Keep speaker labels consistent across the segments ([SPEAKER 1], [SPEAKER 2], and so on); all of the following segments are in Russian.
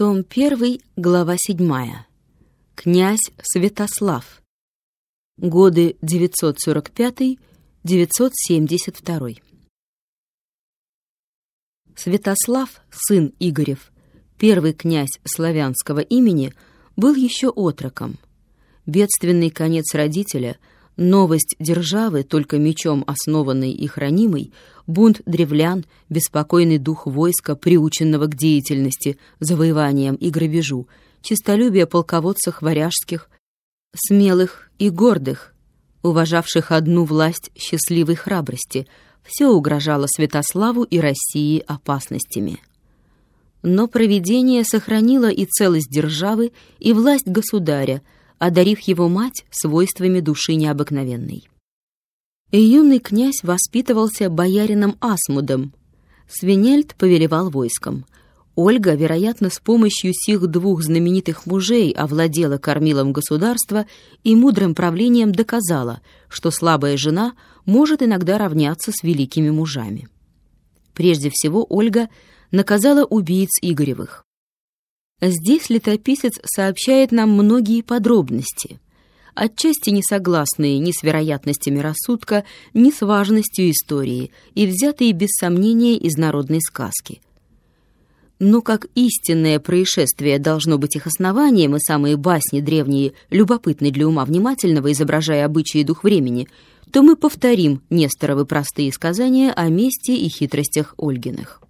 [SPEAKER 1] Том 1, глава 7. Князь Святослав. Годы 945-972. Святослав, сын Игорев, первый князь славянского имени, был еще отроком. Бедственный конец родителя — Новость державы, только мечом основанной и хранимой, бунт древлян, беспокойный дух войска, приученного к деятельности, завоеваниям и грабежу, честолюбие полководцев варяжских, смелых и гордых, уважавших одну власть счастливой храбрости, все угрожало Святославу и России опасностями. Но провидение сохранило и целость державы, и власть государя, одарив его мать свойствами души необыкновенной. И юный князь воспитывался боярином Асмудом. Свинельд повелевал войском. Ольга, вероятно, с помощью сих двух знаменитых мужей овладела кормилом государства и мудрым правлением доказала, что слабая жена может иногда равняться с великими мужами. Прежде всего Ольга наказала убийц Игоревых. Здесь летописец сообщает нам многие подробности, отчасти не согласные ни с вероятностями рассудка, ни с важностью истории, и взятые без сомнения из народной сказки. Но как истинное происшествие должно быть их основанием, и самые басни древние любопытны для ума внимательного, изображая обычаи и дух времени, то мы повторим Несторовы простые сказания о месте и хитростях Ольгиных.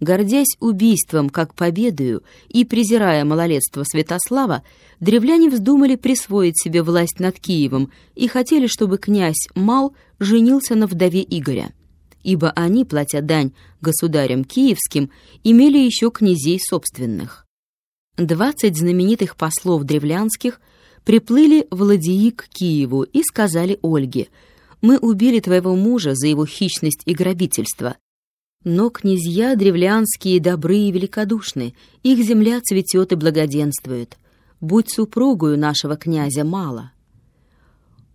[SPEAKER 1] Гордясь убийством как победою и презирая малолетство Святослава, древляне вздумали присвоить себе власть над Киевом и хотели, чтобы князь Мал женился на вдове Игоря, ибо они, платя дань государям киевским, имели еще князей собственных. Двадцать знаменитых послов древлянских приплыли в ладьи к Киеву и сказали Ольге, «Мы убили твоего мужа за его хищность и грабительство, но князья древлянские добры и великодушны, их земля цветет и благоденствует. Будь супругою нашего князя мало.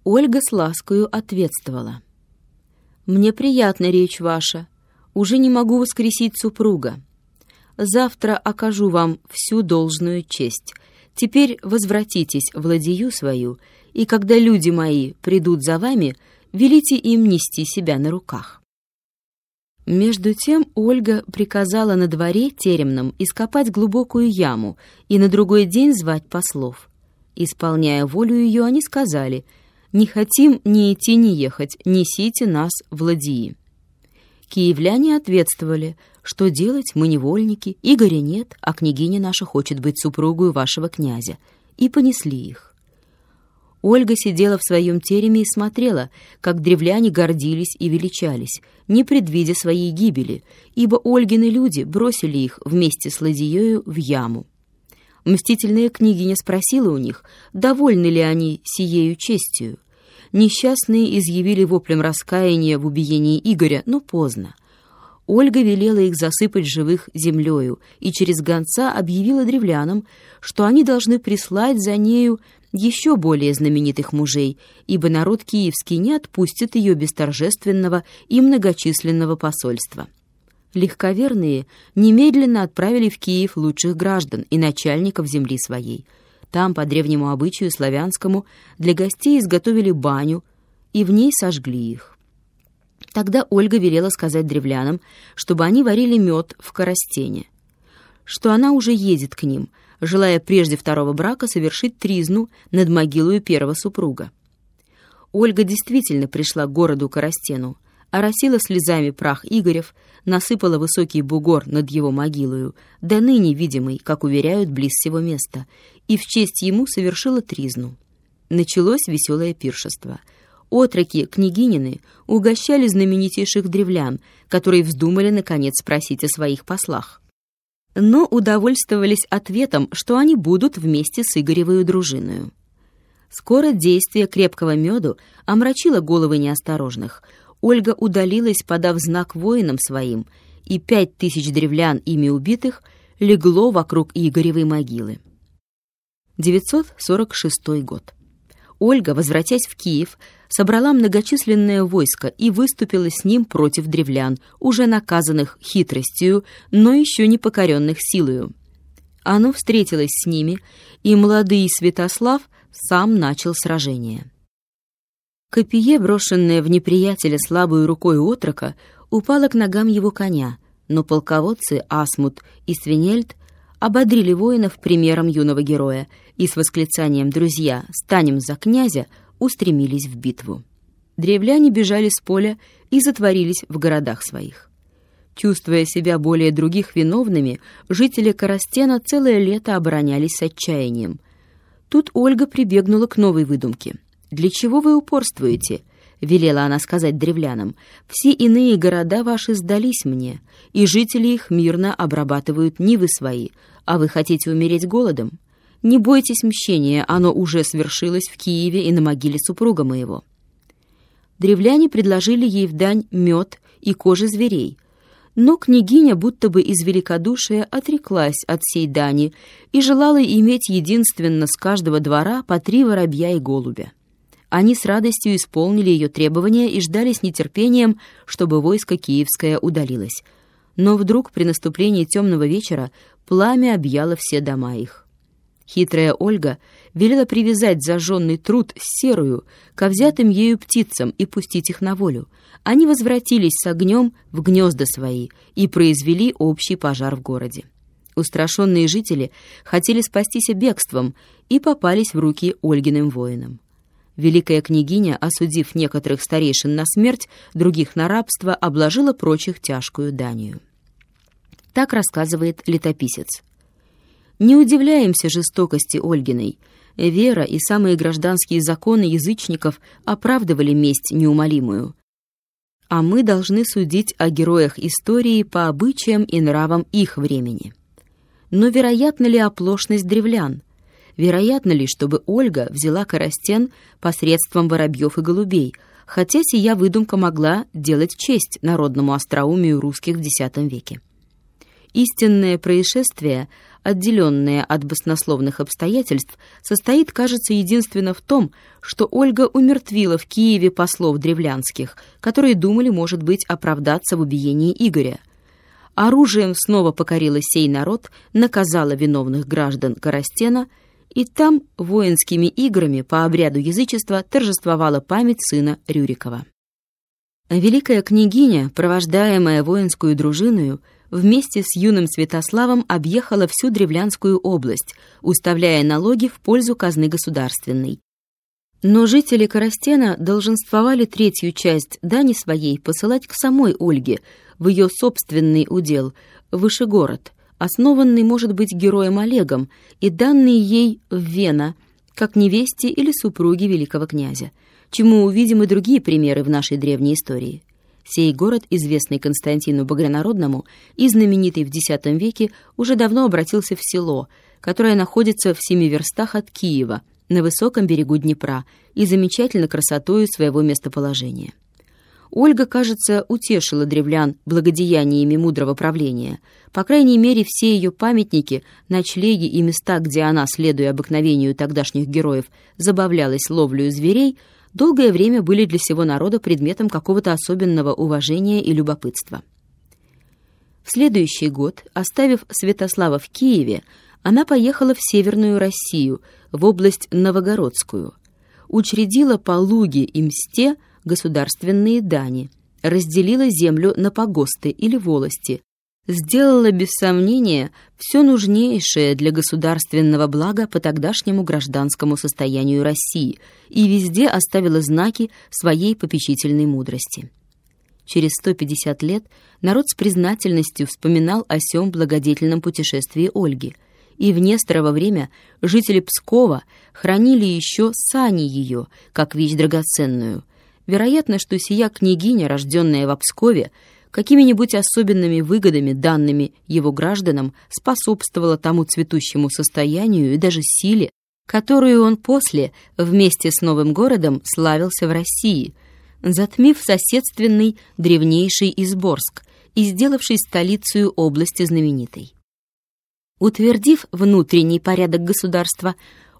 [SPEAKER 1] Ольга с ласкою ответствовала. «Мне приятна речь ваша. Уже не могу воскресить супруга. Завтра окажу вам всю должную честь. Теперь возвратитесь в ладью свою, и когда люди мои придут за вами, велите им нести себя на руках». Между тем Ольга приказала на дворе теремном ископать глубокую яму и на другой день звать послов. Исполняя волю ее, они сказали «Не хотим ни идти, ни ехать, несите нас в ладьи». Киевляне ответствовали «Что делать, мы невольники, Игоря нет, а княгиня наша хочет быть супругой вашего князя», и понесли их. Ольга сидела в своем тереме и смотрела, как древляне гордились и величались, не предвидя своей гибели, ибо Ольгины люди бросили их вместе с ладьею в яму. Мстительная княгиня спросила у них, довольны ли они сиею честью. Несчастные изъявили воплем раскаяния в убиении Игоря, но поздно. Ольга велела их засыпать живых землею и через гонца объявила древлянам, что они должны прислать за нею еще более знаменитых мужей, ибо народ киевский не отпустит ее без торжественного и многочисленного посольства. Легковерные немедленно отправили в Киев лучших граждан и начальников земли своей. Там, по древнему обычаю славянскому, для гостей изготовили баню и в ней сожгли их. Тогда Ольга велела сказать древлянам, чтобы они варили мед в коростене, что она уже едет к ним — желая прежде второго брака совершить тризну над могилой первого супруга. Ольга действительно пришла к городу Коростену, оросила слезами прах Игорев, насыпала высокий бугор над его могилою, до ныне видимый, как уверяют, близ всего места, и в честь ему совершила тризну. Началось веселое пиршество. Отроки, княгинины, угощали знаменитейших древлян, которые вздумали, наконец, спросить о своих послах но удовольствовались ответом, что они будут вместе с Игоревою дружиною. Скоро действие крепкого меду омрачило головы неосторожных. Ольга удалилась, подав знак воинам своим, и пять тысяч древлян, ими убитых, легло вокруг Игоревой могилы. 946 год. Ольга, возвратясь в Киев, собрала многочисленное войско и выступила с ним против древлян, уже наказанных хитростью, но еще не покоренных силою. Оно встретилось с ними, и молодый Святослав сам начал сражение. Копье, брошенное в неприятеля слабой рукой отрока, упало к ногам его коня, но полководцы Асмут и Свинельд ободрили воинов примером юного героя и с восклицанием «Друзья, станем за князя!» Устремились в битву. Древляне бежали с поля и затворились в городах своих. Чувствуя себя более других виновными, жители Коростена целое лето оборонялись с отчаянием. Тут Ольга прибегнула к новой выдумке. «Для чего вы упорствуете?» — велела она сказать древлянам. «Все иные города ваши сдались мне, и жители их мирно обрабатывают нивы свои, а вы хотите умереть голодом? Не бойтесь мщения, оно уже свершилось в Киеве и на могиле супруга моего». Древляне предложили ей в дань мед и кожи зверей — но княгиня будто бы из великодушия отреклась от сей дани и желала иметь единственно с каждого двора по три воробья и голубя. Они с радостью исполнили ее требования и ждали с нетерпением, чтобы войско киевское удалилось. Но вдруг при наступлении темного вечера пламя объяло все дома их. Хитрая Ольга велела привязать зажженный труд серую ко взятым ею птицам и пустить их на волю. Они возвратились с огнем в гнезда свои и произвели общий пожар в городе. Устрашенные жители хотели спастись бегством и попались в руки Ольгиным воинам. Великая княгиня, осудив некоторых старейшин на смерть, других на рабство, обложила прочих тяжкую данию. Так рассказывает летописец. Не удивляемся жестокости Ольгиной. Вера и самые гражданские законы язычников оправдывали месть неумолимую. А мы должны судить о героях истории по обычаям и нравам их времени. Но вероятно ли оплошность древлян? Вероятно ли, чтобы Ольга взяла Коростен посредством воробьев и голубей, хотя сия выдумка могла делать честь народному остроумию русских в X веке? Истинное происшествие отделенное от баснословных обстоятельств, состоит, кажется, единственно в том, что Ольга умертвила в Киеве послов древлянских, которые думали, может быть, оправдаться в убиении Игоря. Оружием снова покорила сей народ, наказала виновных граждан Коростена, и там воинскими играми по обряду язычества торжествовала память сына Рюрикова. Великая княгиня, провождаемая воинскую дружиною, вместе с юным Святославом объехала всю Древлянскую область, уставляя налоги в пользу казны государственной. Но жители Коростена долженствовали третью часть дани своей посылать к самой Ольге, в ее собственный удел, Вышегород, основанный, может быть, героем Олегом, и данный ей в Вена, как невесте или супруге великого князя, чему увидим и другие примеры в нашей древней истории. Сей город, известный Константину Богронародному и знаменитый в X веке, уже давно обратился в село, которое находится в семи верстах от Киева, на высоком берегу Днепра и замечательно красотою своего местоположения. Ольга, кажется, утешила древлян благодеяниями мудрого правления. По крайней мере, все ее памятники, ночлеги и места, где она, следуя обыкновению тогдашних героев, забавлялась ловлю зверей – долгое время были для всего народа предметом какого-то особенного уважения и любопытства. В следующий год, оставив Святослава в Киеве, она поехала в Северную Россию, в область Новогородскую, учредила по Луге и Мсте государственные дани, разделила землю на погосты или волости, сделала без сомнения все нужнейшее для государственного блага по тогдашнему гражданскому состоянию России и везде оставила знаки своей попечительной мудрости. Через 150 лет народ с признательностью вспоминал о сём благодетельном путешествии Ольги, и в Несторово время жители Пскова хранили еще сани ее, как вещь драгоценную. Вероятно, что сия княгиня, рожденная в Пскове, какими-нибудь особенными выгодами, данными его гражданам, способствовало тому цветущему состоянию и даже силе, которую он после, вместе с новым городом, славился в России, затмив соседственный древнейший Изборск и сделавший столицей области знаменитой. Утвердив внутренний порядок государства,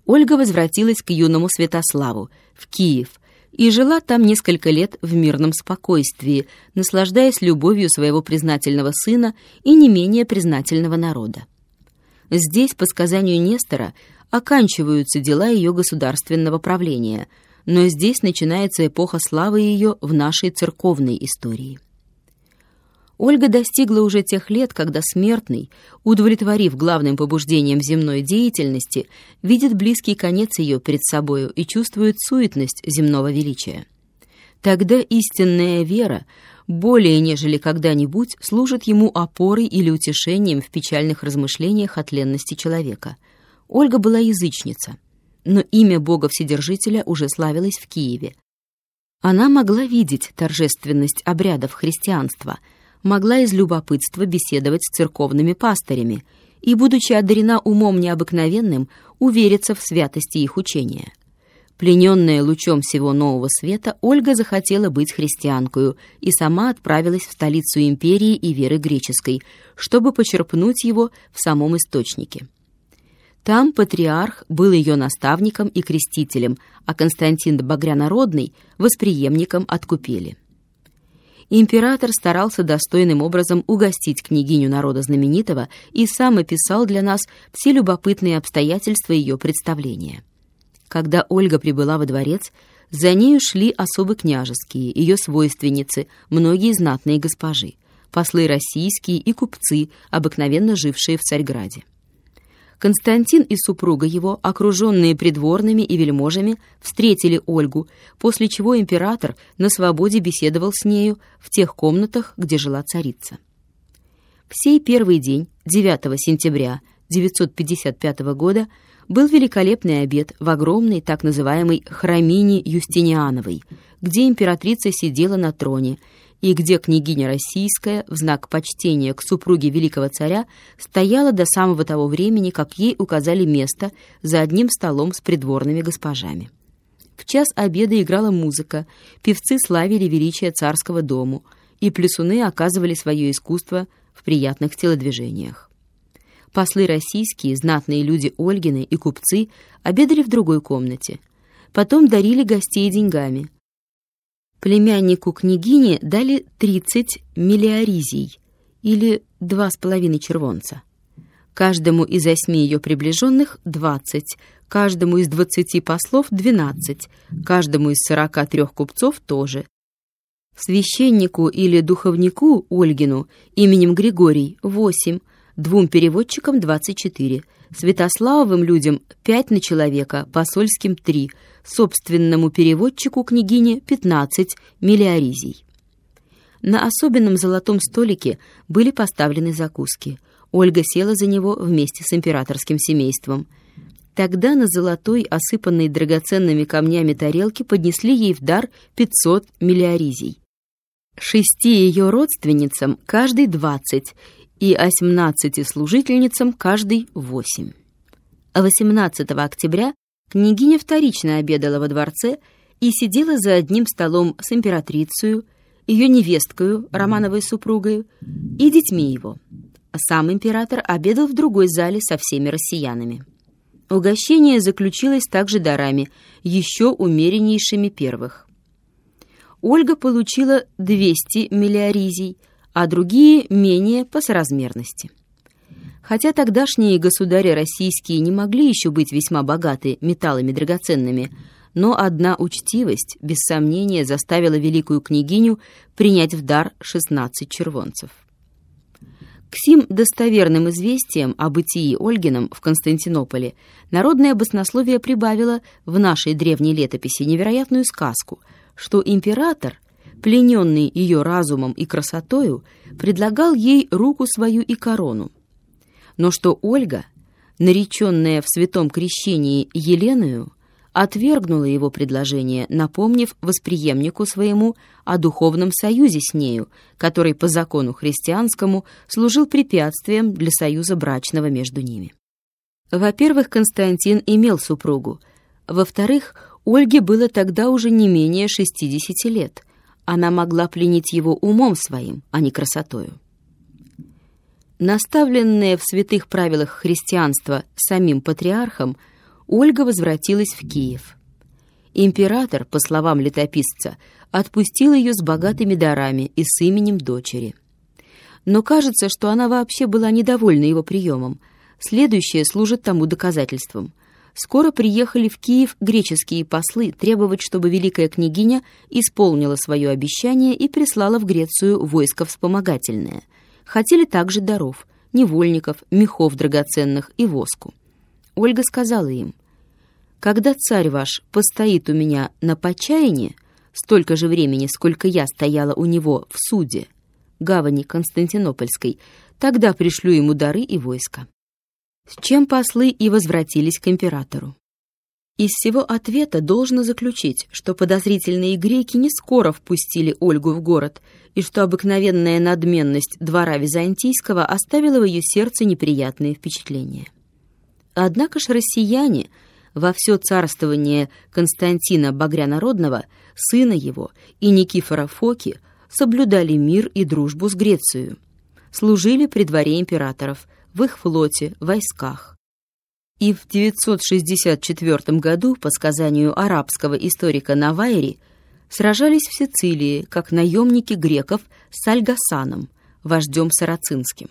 [SPEAKER 1] Ольга возвратилась к юному Святославу, в Киев, и жила там несколько лет в мирном спокойствии, наслаждаясь любовью своего признательного сына и не менее признательного народа. Здесь, по сказанию Нестора, оканчиваются дела ее государственного правления, но здесь начинается эпоха славы ее в нашей церковной истории. Ольга достигла уже тех лет, когда смертный, удовлетворив главным побуждением земной деятельности, видит близкий конец ее перед собою и чувствует суетность земного величия. Тогда истинная вера более нежели когда-нибудь служит ему опорой или утешением в печальных размышлениях о тленности человека. Ольга была язычница, но имя Бога Вседержителя уже славилось в Киеве. Она могла видеть торжественность обрядов христианства – могла из любопытства беседовать с церковными пастырями и, будучи одарена умом необыкновенным, увериться в святости их учения. Плененная лучом всего нового света, Ольга захотела быть христианкою и сама отправилась в столицу империи и веры греческой, чтобы почерпнуть его в самом источнике. Там патриарх был ее наставником и крестителем, а Константин Багрянародный — восприемником от купели император старался достойным образом угостить княгиню народа знаменитого и сам описал для нас все любопытные обстоятельства ее представления. Когда Ольга прибыла во дворец, за нею шли особы княжеские, ее свойственницы, многие знатные госпожи, послы российские и купцы, обыкновенно жившие в Царьграде. Константин и супруга его, окруженные придворными и вельможами, встретили Ольгу, после чего император на свободе беседовал с нею в тех комнатах, где жила царица. В сей первый день, 9 сентября 955 года, был великолепный обед в огромной так называемой храмине Юстиниановой, где императрица сидела на троне и где княгиня Российская в знак почтения к супруге великого царя стояла до самого того времени, как ей указали место за одним столом с придворными госпожами. В час обеда играла музыка, певцы славили величие царского дому, и плесуны оказывали свое искусство в приятных телодвижениях. Послы российские, знатные люди Ольгины и купцы обедали в другой комнате. Потом дарили гостей деньгами, Племяннику княгини дали 30 миллиаризий, или два с половиной червонца. Каждому из восьми ее приближенных — двадцать, каждому из двадцати послов — двенадцать, каждому из сорока трех купцов тоже. Священнику или духовнику Ольгину именем Григорий — восемь, двум переводчикам — двадцать четыре, Святославовым людям — пять на человека, посольским — три — собственному переводчику княгине 15 миллиаризий. На особенном золотом столике были поставлены закуски. Ольга села за него вместе с императорским семейством. Тогда на золотой, осыпанной драгоценными камнями тарелке поднесли ей в дар 500 миллиаризий. Шести ее родственницам каждый 20 и 18 служительницам каждый 8. 18 октября Княгиня вторично обедала во дворце и сидела за одним столом с императрицей, ее невесткою, Романовой супругой, и детьми его. Сам император обедал в другой зале со всеми россиянами. Угощение заключилось также дарами, еще умереннейшими первых. Ольга получила 200 миллиаризий, а другие менее по соразмерности. Хотя тогдашние государи российские не могли еще быть весьма богаты металлами драгоценными, но одна учтивость, без сомнения, заставила великую княгиню принять в дар 16 червонцев. К сим достоверным известиям о бытии Ольгином в Константинополе народное баснословие прибавило в нашей древней летописи невероятную сказку, что император, плененный ее разумом и красотою, предлагал ей руку свою и корону, но что Ольга, нареченная в святом крещении Еленою, отвергнула его предложение, напомнив восприемнику своему о духовном союзе с нею, который по закону христианскому служил препятствием для союза брачного между ними. Во-первых, Константин имел супругу. Во-вторых, Ольге было тогда уже не менее 60 лет. Она могла пленить его умом своим, а не красотою. Наставленная в святых правилах христианства самим патриархом, Ольга возвратилась в Киев. Император, по словам летописца, отпустил ее с богатыми дарами и с именем дочери. Но кажется, что она вообще была недовольна его приемом. Следующее служит тому доказательством. Скоро приехали в Киев греческие послы требовать, чтобы великая княгиня исполнила свое обещание и прислала в Грецию войско вспомогательное. Хотели также даров, невольников, мехов драгоценных и воску. Ольга сказала им, «Когда царь ваш постоит у меня на почаянии, столько же времени, сколько я стояла у него в суде, гавани Константинопольской, тогда пришлю ему дары и войско». С чем послы и возвратились к императору. Из всего ответа должно заключить, что подозрительные греки не скоро впустили Ольгу в город, и что обыкновенная надменность двора византийского оставила в ее сердце неприятные впечатления. Однако ж россияне во все царствование Константина Багрянародного, сына его, и Никифора Фоки соблюдали мир и дружбу с Грецией, служили при дворе императоров, в их флоте, войсках. И в 964 году, по сказанию арабского историка Навайри, сражались в Сицилии, как наемники греков с Альгасаном, вождем сарацинским.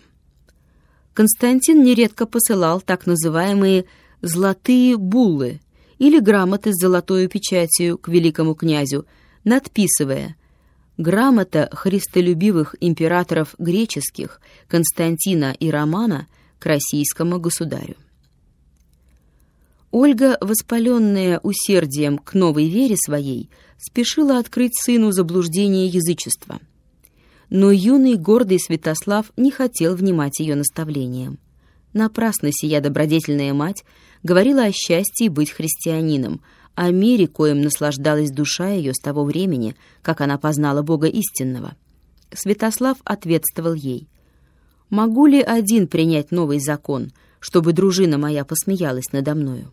[SPEAKER 1] Константин нередко посылал так называемые «золотые буллы» или грамоты с золотой печатью к великому князю, надписывая «Грамота христолюбивых императоров греческих Константина и Романа к российскому государю». Ольга, воспаленная усердием к новой вере своей, спешила открыть сыну заблуждение язычества – но юный гордый Святослав не хотел внимать ее наставлениям. Напрасно сия добродетельная мать говорила о счастье быть христианином, о мире, коим наслаждалась душа ее с того времени, как она познала Бога истинного. Святослав ответствовал ей, «Могу ли один принять новый закон, чтобы дружина моя посмеялась надо мною?»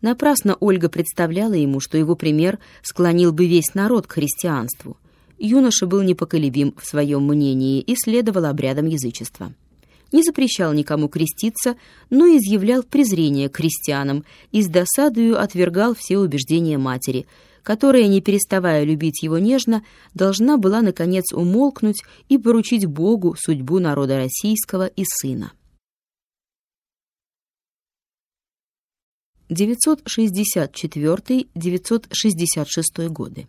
[SPEAKER 1] Напрасно Ольга представляла ему, что его пример склонил бы весь народ к христианству юноша был непоколебим в своем мнении и следовал обрядам язычества. Не запрещал никому креститься, но изъявлял презрение к крестьянам и с досадою отвергал все убеждения матери, которая, не переставая любить его нежно, должна была, наконец, умолкнуть и поручить Богу судьбу народа российского и сына. 964-966 годы.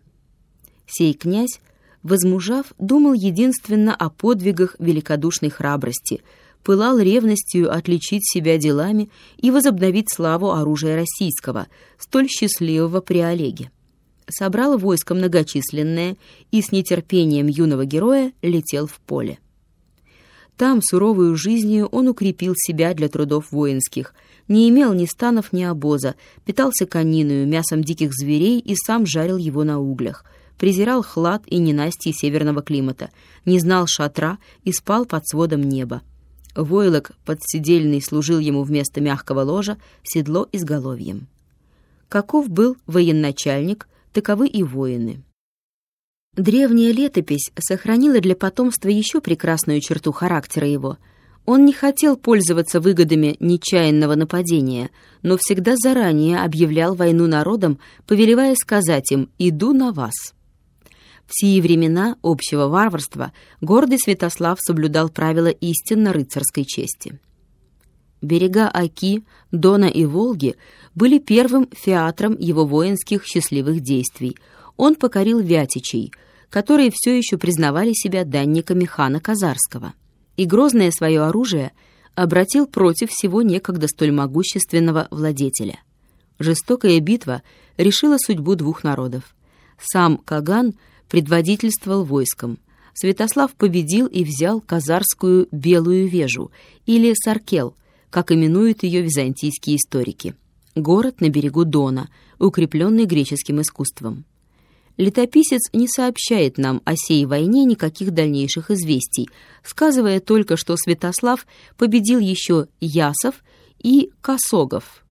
[SPEAKER 1] Сей князь возмужав, думал единственно о подвигах великодушной храбрости, пылал ревностью отличить себя делами и возобновить славу оружия российского, столь счастливого при Олеге. Собрал войско многочисленное и с нетерпением юного героя летел в поле. Там суровую жизнью он укрепил себя для трудов воинских, не имел ни станов, ни обоза, питался кониною, мясом диких зверей и сам жарил его на углях — презирал хлад и ненастье северного климата, не знал шатра и спал под сводом неба. Войлок подсидельный служил ему вместо мягкого ложа седло изголовьем. Каков был военачальник, таковы и воины. Древняя летопись сохранила для потомства еще прекрасную черту характера его. Он не хотел пользоваться выгодами нечаянного нападения, но всегда заранее объявлял войну народам, повелевая сказать им «иду на вас». В сии времена общего варварства гордый Святослав соблюдал правила истинно рыцарской чести. Берега Оки, Дона и Волги были первым фиатром его воинских счастливых действий. Он покорил Вятичей, которые все еще признавали себя данниками хана Казарского, и грозное свое оружие обратил против всего некогда столь могущественного владетеля. Жестокая битва решила судьбу двух народов. Сам Каган – предводительствовал войском. Святослав победил и взял Казарскую Белую Вежу, или Саркел, как именуют ее византийские историки. Город на берегу Дона, укрепленный греческим искусством. Летописец не сообщает нам о сей войне никаких дальнейших известий, сказывая только, что Святослав победил еще Ясов и Косогов.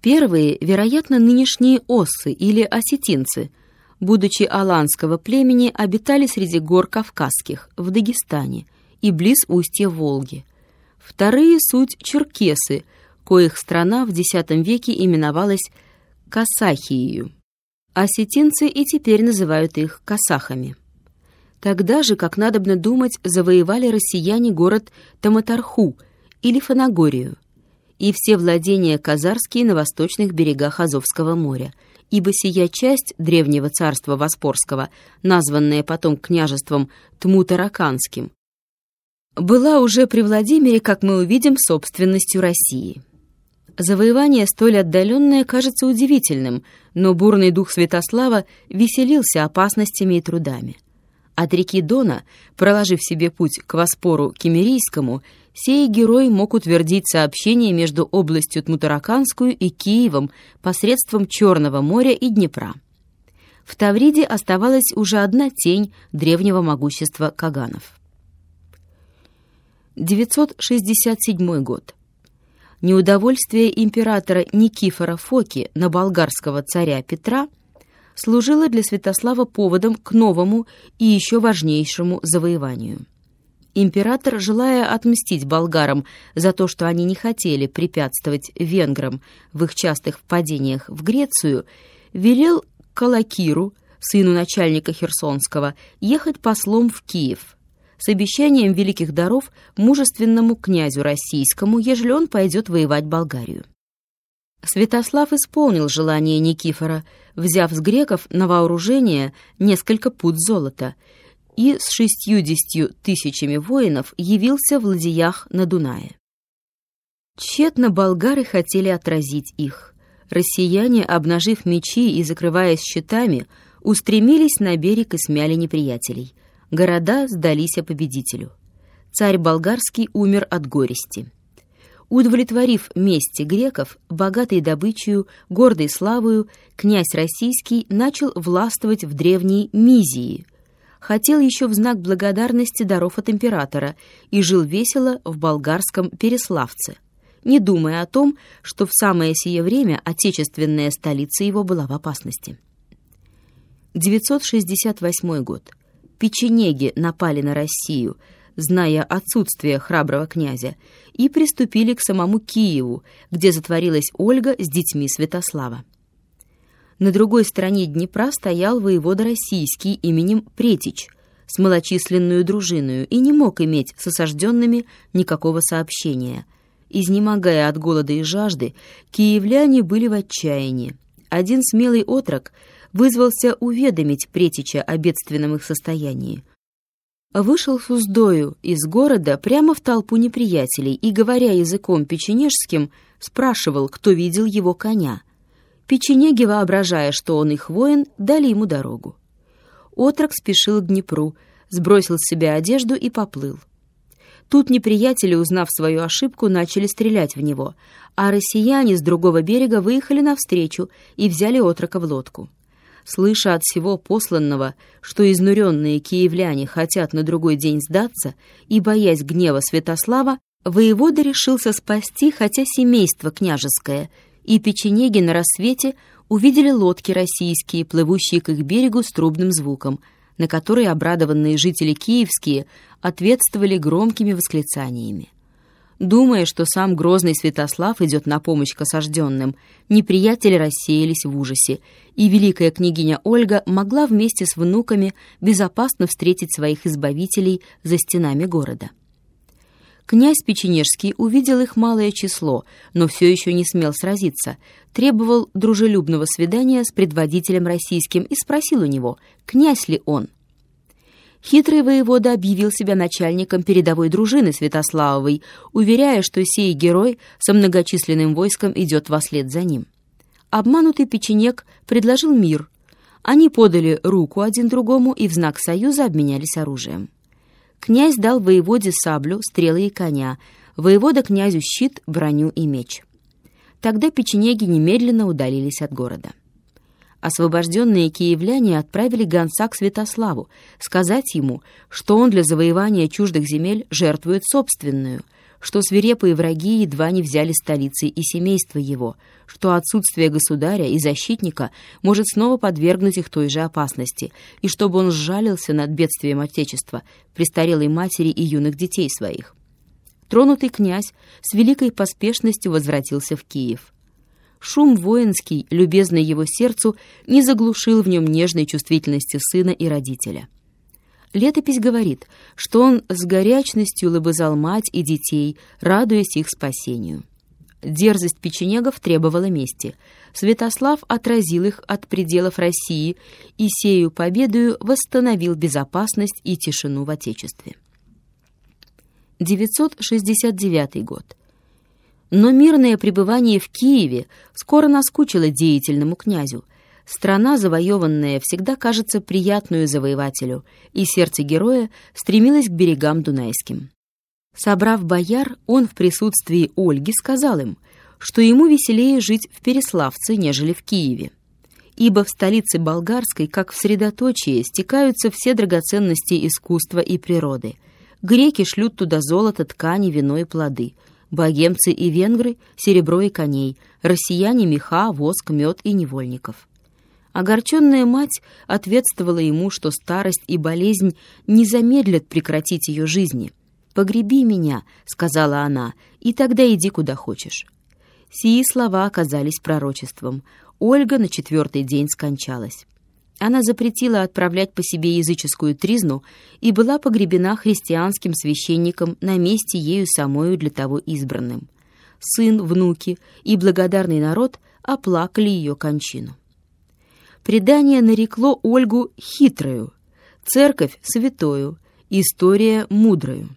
[SPEAKER 1] Первые, вероятно, нынешние осы или осетинцы – будучи аланского племени, обитали среди гор Кавказских, в Дагестане и близ устья Волги. Вторые — суть черкесы, коих страна в X веке именовалась Касахией. Осетинцы и теперь называют их касахами. Тогда же, как надобно думать, завоевали россияне город Таматарху или Фанагорию, и все владения казарские на восточных берегах Азовского моря, ибо сия часть древнего царства Воспорского, названная потом княжеством Тмутараканским, была уже при Владимире, как мы увидим, собственностью России. Завоевание столь отдаленное кажется удивительным, но бурный дух Святослава веселился опасностями и трудами. От реки Дона, проложив себе путь к Воспору Кемерийскому, сей герой мог утвердить сообщение между областью Тмутараканскую и Киевом посредством Черного моря и Днепра. В Тавриде оставалась уже одна тень древнего могущества Каганов. 967 год. Неудовольствие императора Никифора Фоки на болгарского царя Петра – служило для Святослава поводом к новому и еще важнейшему завоеванию. Император, желая отмстить болгарам за то, что они не хотели препятствовать венграм в их частых впадениях в Грецию, велел Калакиру, сыну начальника Херсонского, ехать послом в Киев с обещанием великих даров мужественному князю российскому, ежели он пойдет воевать Болгарию. Святослав исполнил желание Никифора, взяв с греков на вооружение несколько пуд золота и с шестьюдесятью тысячами воинов явился в ладьях на Дунае. Тщетно болгары хотели отразить их. Россияне, обнажив мечи и закрываясь щитами, устремились на берег и смяли неприятелей. Города сдались победителю. Царь болгарский умер от горести. Удовлетворив мести греков, богатой добычей, гордой славою, князь российский начал властвовать в древней Мизии. Хотел еще в знак благодарности даров от императора и жил весело в болгарском Переславце, не думая о том, что в самое сие время отечественная столица его была в опасности. 968 год. Печенеги напали на Россию – зная отсутствие храброго князя, и приступили к самому Киеву, где затворилась Ольга с детьми Святослава. На другой стороне Днепра стоял воевода российский именем Претич с малочисленную дружиною и не мог иметь с осажденными никакого сообщения. Изнемогая от голода и жажды, киевляне были в отчаянии. Один смелый отрок вызвался уведомить Претича о бедственном их состоянии вышел с уздою из города прямо в толпу неприятелей и, говоря языком печенежским, спрашивал, кто видел его коня. Печенеги, воображая, что он их воин, дали ему дорогу. Отрок спешил к Днепру, сбросил с себя одежду и поплыл. Тут неприятели, узнав свою ошибку, начали стрелять в него, а россияне с другого берега выехали навстречу и взяли отрока в лодку слыша от всего посланного, что изнуренные киевляне хотят на другой день сдаться, и, боясь гнева Святослава, воевода решился спасти хотя семейство княжеское, и печенеги на рассвете увидели лодки российские, плывущие к их берегу с трубным звуком, на которые обрадованные жители киевские ответствовали громкими восклицаниями. Думая, что сам грозный Святослав идет на помощь к осажденным, неприятели рассеялись в ужасе, и великая княгиня Ольга могла вместе с внуками безопасно встретить своих избавителей за стенами города. Князь Печенежский увидел их малое число, но все еще не смел сразиться, требовал дружелюбного свидания с предводителем российским и спросил у него, князь ли он – Хитрый воевода объявил себя начальником передовой дружины Святославовой, уверяя, что сей герой со многочисленным войском идет вслед за ним. Обманутый печенек предложил мир. Они подали руку один другому и в знак союза обменялись оружием. Князь дал воеводе саблю, стрелы и коня, воевода князю щит, броню и меч. Тогда печенеги немедленно удалились от города. Освобожденные киевляне отправили гонца к Святославу, сказать ему, что он для завоевания чуждых земель жертвует собственную, что свирепые враги едва не взяли столицы и семейство его, что отсутствие государя и защитника может снова подвергнуть их той же опасности, и чтобы он сжалился над бедствием Отечества, престарелой матери и юных детей своих. Тронутый князь с великой поспешностью возвратился в Киев. Шум воинский, любезный его сердцу, не заглушил в нем нежной чувствительности сына и родителя. Летопись говорит, что он с горячностью лобызал мать и детей, радуясь их спасению. Дерзость печенегов требовала мести. Святослав отразил их от пределов России и сею победою восстановил безопасность и тишину в Отечестве. 969 год. Но мирное пребывание в Киеве скоро наскучило деятельному князю. Страна, завоеванная, всегда кажется приятную завоевателю, и сердце героя стремилось к берегам Дунайским. Собрав бояр, он в присутствии Ольги сказал им, что ему веселее жить в Переславце, нежели в Киеве. Ибо в столице болгарской, как в средоточии, стекаются все драгоценности искусства и природы. Греки шлют туда золото, ткани, вино и плоды. Богемцы и венгры — серебро и коней, россияне — меха, воск, мед и невольников. Огорченная мать ответствовала ему, что старость и болезнь не замедлят прекратить ее жизни. «Погреби меня», — сказала она, — «и тогда иди куда хочешь». Сии слова оказались пророчеством. Ольга на четвертый день скончалась. Она запретила отправлять по себе языческую тризну и была погребена христианским священником на месте ею самою для того избранным. Сын, внуки и благодарный народ оплакали ее кончину. Предание нарекло Ольгу хитрою, церковь — святою, история — мудрою.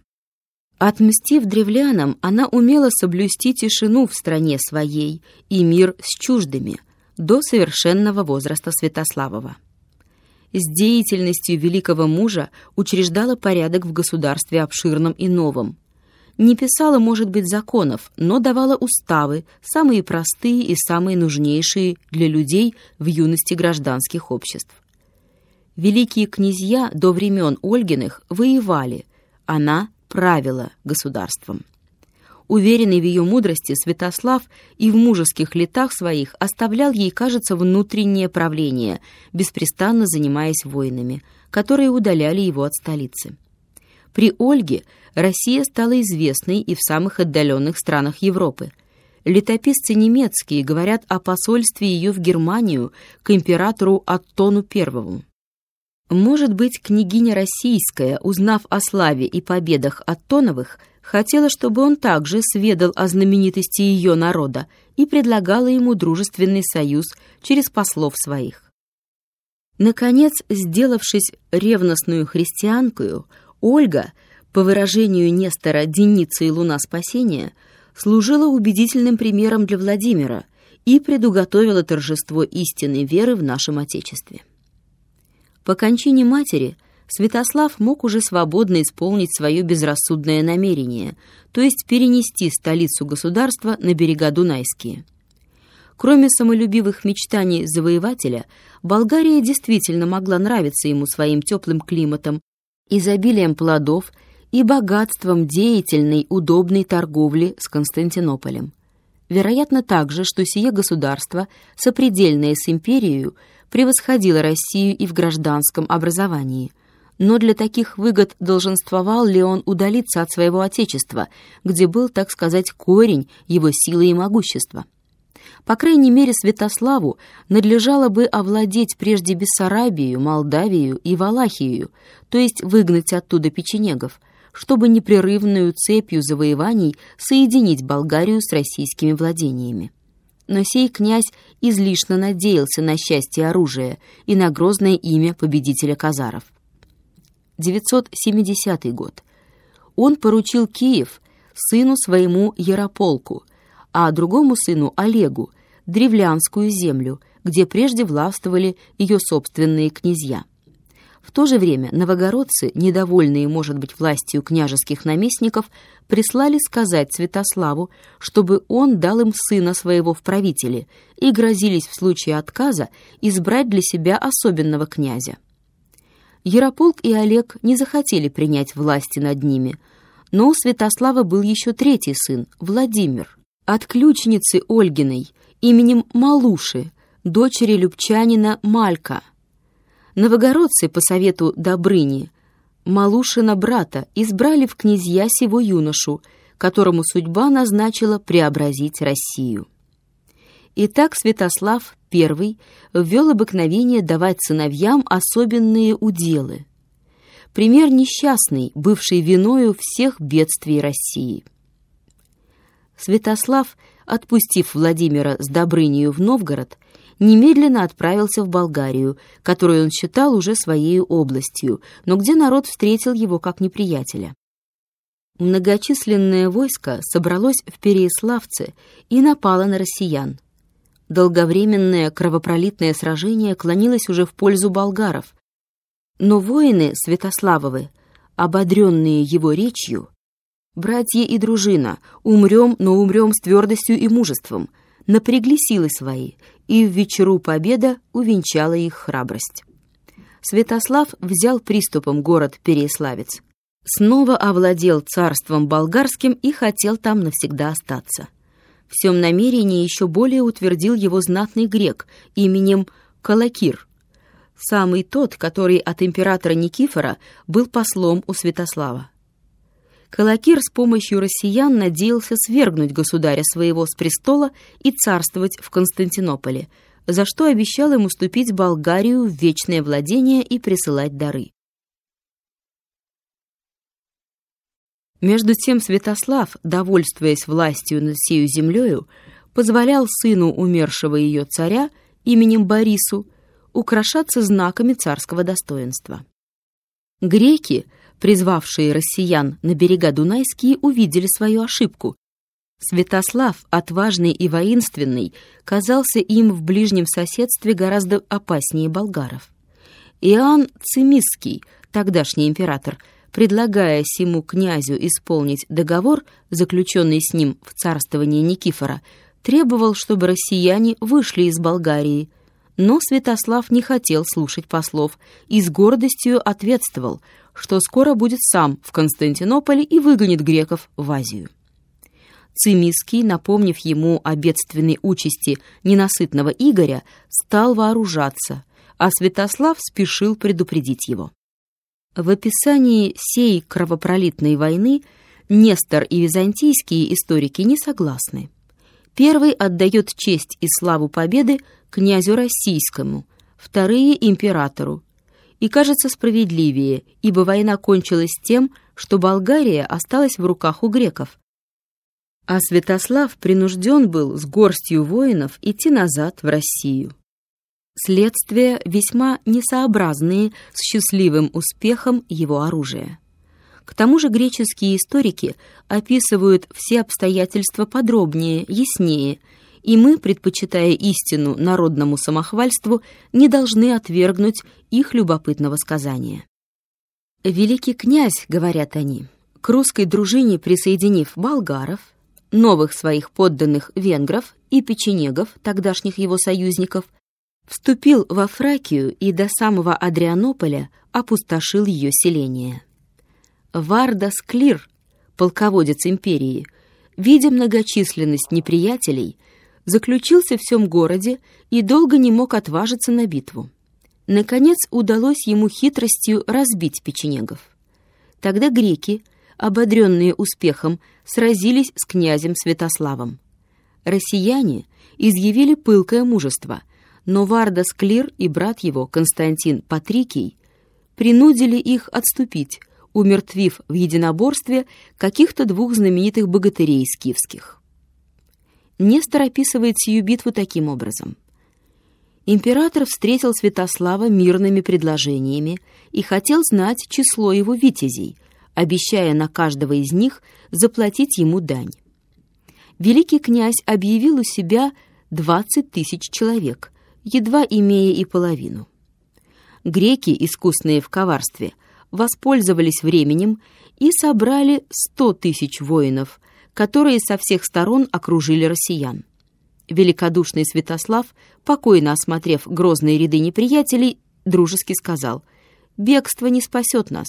[SPEAKER 1] Отмстив древлянам, она умела соблюсти тишину в стране своей и мир с чуждыми до совершенного возраста Святославова. С деятельностью великого мужа учреждала порядок в государстве обширном и новом. Не писала, может быть, законов, но давала уставы, самые простые и самые нужнейшие для людей в юности гражданских обществ. Великие князья до времен Ольгиных воевали, она правила государством. Уверенный в ее мудрости, Святослав и в мужеских летах своих оставлял ей, кажется, внутреннее правление, беспрестанно занимаясь войнами, которые удаляли его от столицы. При Ольге Россия стала известной и в самых отдаленных странах Европы. Летописцы немецкие говорят о посольстве ее в Германию к императору Аттону I. Может быть, княгиня Российская, узнав о славе и победах Аттоновых, хотела, чтобы он также сведал о знаменитости ее народа и предлагала ему дружественный союз через послов своих. Наконец, сделавшись ревностную христианкою, Ольга, по выражению Нестора «Деница и луна спасения», служила убедительным примером для Владимира и предуготовила торжество истинной веры в нашем Отечестве. По кончине матери Святослав мог уже свободно исполнить свое безрассудное намерение, то есть перенести столицу государства на берега Дунайские. Кроме самолюбивых мечтаний завоевателя, Болгария действительно могла нравиться ему своим теплым климатом, изобилием плодов и богатством деятельной, удобной торговли с Константинополем. Вероятно также, что сие государство, сопредельное с империей, превосходила Россию и в гражданском образовании. Но для таких выгод долженствовал ли он удалиться от своего отечества, где был, так сказать, корень его силы и могущества? По крайней мере, Святославу надлежало бы овладеть прежде Бессарабию, Молдавию и Валахию, то есть выгнать оттуда печенегов, чтобы непрерывную цепью завоеваний соединить Болгарию с российскими владениями но сей князь излишне надеялся на счастье оружия и на грозное имя победителя казаров. 970 год. Он поручил Киев сыну своему Ярополку, а другому сыну Олегу древлянскую землю, где прежде властвовали ее собственные князья. В то же время новогородцы, недовольные, может быть, властью княжеских наместников, прислали сказать Святославу, чтобы он дал им сына своего в правители, и грозились в случае отказа избрать для себя особенного князя. Ярополк и Олег не захотели принять власти над ними, но у Святослава был еще третий сын, Владимир, от ключницы Ольгиной, именем Малуши, дочери любчанина Малька – Новогородцы по совету Добрыни, Малушина брата, избрали в князья сего юношу, которому судьба назначила преобразить Россию. Итак, Святослав I ввел обыкновение давать сыновьям особенные уделы. пример несчастный, бывший виною всех бедствий России. Святослав, отпустив Владимира с Добрынею в Новгород, немедленно отправился в Болгарию, которую он считал уже своей областью, но где народ встретил его как неприятеля. Многочисленное войско собралось в Переяславце и напало на россиян. Долговременное кровопролитное сражение клонилось уже в пользу болгаров. Но воины Святославовы, ободренные его речью, «Братья и дружина, умрем, но умрем с твердостью и мужеством», напрягли силы свои, и в вечеру победа увенчала их храбрость. Святослав взял приступом город Переяславец, снова овладел царством болгарским и хотел там навсегда остаться. Всем намерении еще более утвердил его знатный грек именем Калакир, самый тот, который от императора Никифора был послом у Святослава. Калакир с помощью россиян надеялся свергнуть государя своего с престола и царствовать в Константинополе, за что обещал ему уступить Болгарию в вечное владение и присылать дары. Между тем Святослав, довольствуясь властью над сею землею, позволял сыну умершего ее царя именем Борису украшаться знаками царского достоинства. Греки, призвавшие россиян на берега Дунайские, увидели свою ошибку. Святослав, отважный и воинственный, казался им в ближнем соседстве гораздо опаснее болгаров. Иоанн Цимисский, тогдашний император, предлагая сему князю исполнить договор, заключенный с ним в царствовании Никифора, требовал, чтобы россияне вышли из Болгарии. Но Святослав не хотел слушать послов и с гордостью ответствовал, что скоро будет сам в Константинополе и выгонит греков в Азию. Цимиский, напомнив ему о бедственной участи ненасытного Игоря, стал вооружаться, а Святослав спешил предупредить его. В описании сей кровопролитной войны Нестор и византийские историки не согласны. Первый отдает честь и славу победы князю российскому, вторые — императору. И кажется справедливее, ибо война кончилась тем, что Болгария осталась в руках у греков. А Святослав принужден был с горстью воинов идти назад в Россию. Следствия весьма несообразные с счастливым успехом его оружия. К тому же греческие историки описывают все обстоятельства подробнее, яснее, и мы, предпочитая истину народному самохвальству, не должны отвергнуть их любопытного сказания. «Великий князь», — говорят они, — к русской дружине присоединив болгаров, новых своих подданных венгров и печенегов, тогдашних его союзников, вступил во Фракию и до самого Адрианополя опустошил ее селение. Вардас Клир, полководец империи, видя многочисленность неприятелей, заключился в всем городе и долго не мог отважиться на битву. Наконец удалось ему хитростью разбить печенегов. Тогда греки, ободренные успехом, сразились с князем Святославом. Россияне изъявили пылкое мужество — но Вардас Клир и брат его, Константин Патрикий, принудили их отступить, умертвив в единоборстве каких-то двух знаменитых богатырей скифских. Нестор описывает сию битву таким образом. Император встретил Святослава мирными предложениями и хотел знать число его витязей, обещая на каждого из них заплатить ему дань. Великий князь объявил у себя двадцать тысяч человек, едва имея и половину. Греки, искусные в коварстве, воспользовались временем и собрали сто тысяч воинов, которые со всех сторон окружили россиян. Великодушный Святослав, покойно осмотрев грозные ряды неприятелей, дружески сказал, «Бегство не спасет нас.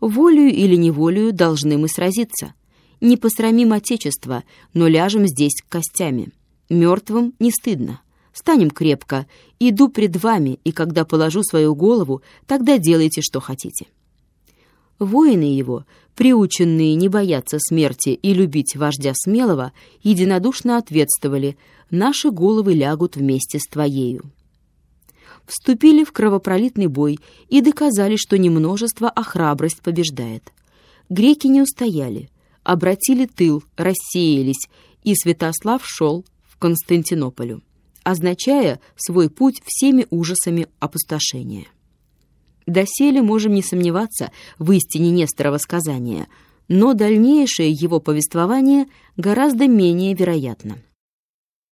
[SPEAKER 1] Волею или неволею должны мы сразиться. Не посрамим Отечество, но ляжем здесь костями. Мертвым не стыдно». Станем крепко. Иду пред вами, и когда положу свою голову, тогда делайте, что хотите». Воины его, приученные не бояться смерти и любить вождя смелого, единодушно ответствовали «Наши головы лягут вместе с твоею». вступили в кровопролитный бой и доказали, что не множество, а храбрость побеждает. Греки не устояли, обратили тыл, рассеялись, и Святослав шел в Константинополю, означая свой путь всеми ужасами опустошения. Доселе можем не сомневаться в истине Несторова сказания, но дальнейшее его повествование гораздо менее вероятно.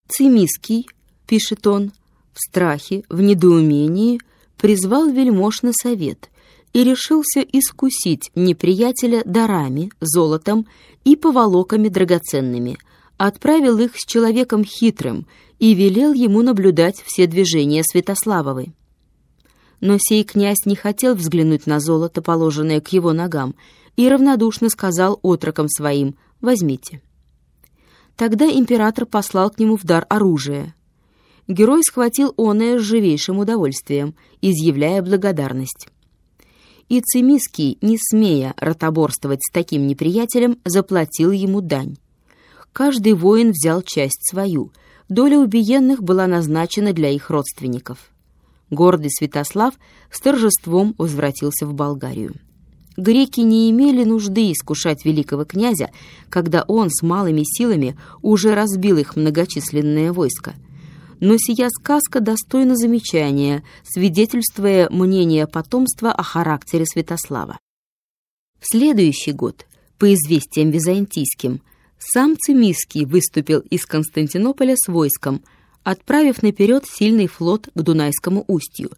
[SPEAKER 1] Цимиский, пишет он, в страхе, в недоумении, призвал вельмож на совет и решился искусить неприятеля дарами, золотом и поволоками драгоценными, отправил их с человеком хитрым и велел ему наблюдать все движения Святославовой но сей князь не хотел взглянуть на золото, положенное к его ногам, и равнодушно сказал отрокам своим «возьмите». Тогда император послал к нему в дар оружие. Герой схватил оное с живейшим удовольствием, изъявляя благодарность. И Цимиский, не смея ротоборствовать с таким неприятелем, заплатил ему дань. Каждый воин взял часть свою, доля убиенных была назначена для их родственников гордый Святослав с торжеством возвратился в Болгарию. Греки не имели нужды искушать великого князя, когда он с малыми силами уже разбил их многочисленное войско. Но сия сказка достойна замечания, свидетельствуя мнение потомства о характере Святослава. В следующий год, по известиям византийским, сам Цимиский выступил из Константинополя с войском – отправив наперед сильный флот к Дунайскому устью,